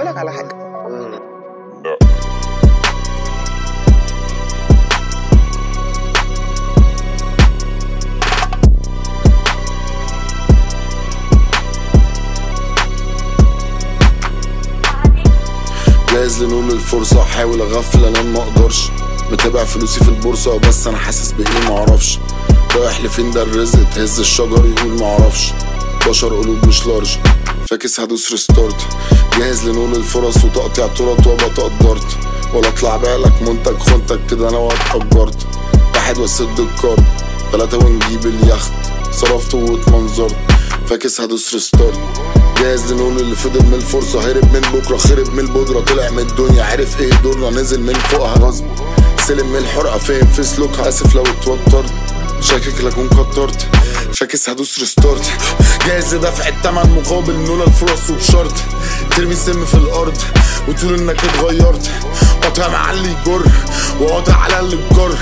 على حاجة. جاهز لنقول الفرصة أحاول أغفل أنا ما أقدرش. متابع فلوسي في البورصة بس أنا حاسس بإيه؟ معرفش. رايح لفين ده؟ الرزق تهز الشجر يقول معرفش. بشر قلوب مش لارج. فاكس هدوس ريستارت جاهز لنقول الفرص وتقطيع ترط وابقى تقدرت ولا اطلع بالك منتج خنتك كده أنا واتأجرت واحد وسد الكارد تلاتة ونجيب اليخت. صرفت واتمنظرت فاكس هدوس ريستارت. جاهز لنقول اللي فضل من الفرصة هرب من بكرة خرب من البودرة طلع من الدنيا عرف إيه دورنا؟ نزل من فوقها غصب. سلم من الحرقة فاهم في سلوكها؟ آسف لو اتوترت. شاكك لكون كترت فاكس هدوس ريستارت جاهز لدفع التمن مقابل نولا الفرص وبشرط. ترمي السم في الأرض وتقول إنك اتغيرت. قاطع معلي جر وقاطع على اللي الجر.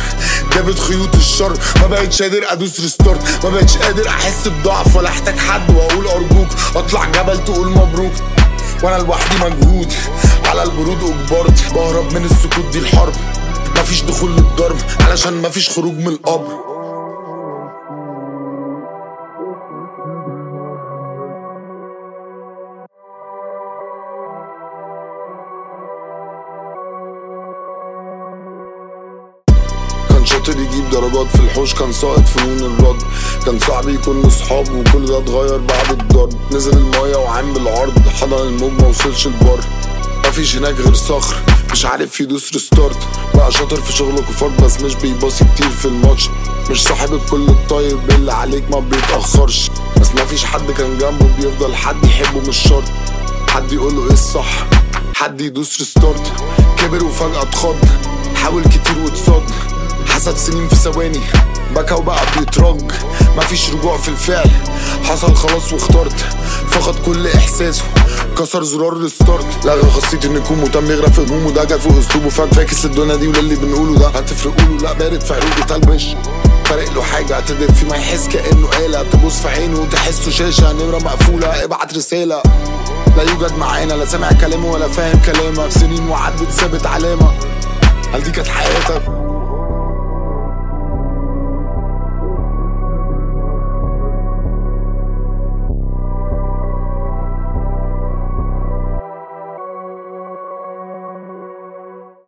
جابت خيوط الشر. ما بقتش قادر أدوس ريستارت ما بقتش قادر أحس بضعف ولا أحتاج حد وأقول أرجوك. أطلع جبل تقول مبروك. وأنا لوحدي مجهود. على البرود أجبرت. بهرب من السكوت دي الحرب. مفيش دخول للضرب علشان مفيش خروج من القبر. شاطر يجيب درجات في الحوش كان ساقط فنون الرد. كان صعب يكون أصحاب وكل ده اتغير بعد الضرب. نزل المايه وعام بالعرض حضن الموج موصلش البر. مفيش هناك غير صخر مش عارف يدوس restart بقى شاطر في شغله كفار بس مش بيباصي كتير في الماتش. مش صاحب الكل الطيب اللي عليك ما بيتأخرش. بس مفيش حد كان جنبه بيفضل حد يحبه مش شرط. حد يقوله إيه الصح؟ حد يدوس restart كبر وفجأة اتخض. حاول كتير واتصد حسد سنين في ثواني. بكى وبقى بيترج مفيش رجوع في الفعل. حصل خلاص واخترت. فقد كل إحساسه. كسر زرار ال start. لغى خاصية انه يكون مهتم يغرق في همومه. ده جت فوق أسلوبه. فاك فاكس للدنيا دي وللي بنقوله ده. هتفرقوا له؟ لا بارد في عروقه تلبش فارق له حاجة. اعتدل في ما يحس كأنه آلة. تبص في عينه وتحسه شاشة. نمرة مقفولة. ابعت رسالة. لا يوجد معانا. لا سامع كلامه ولا فاهم كلامك. سنين وعدت سابت علامة. هل دي كانت حياتك؟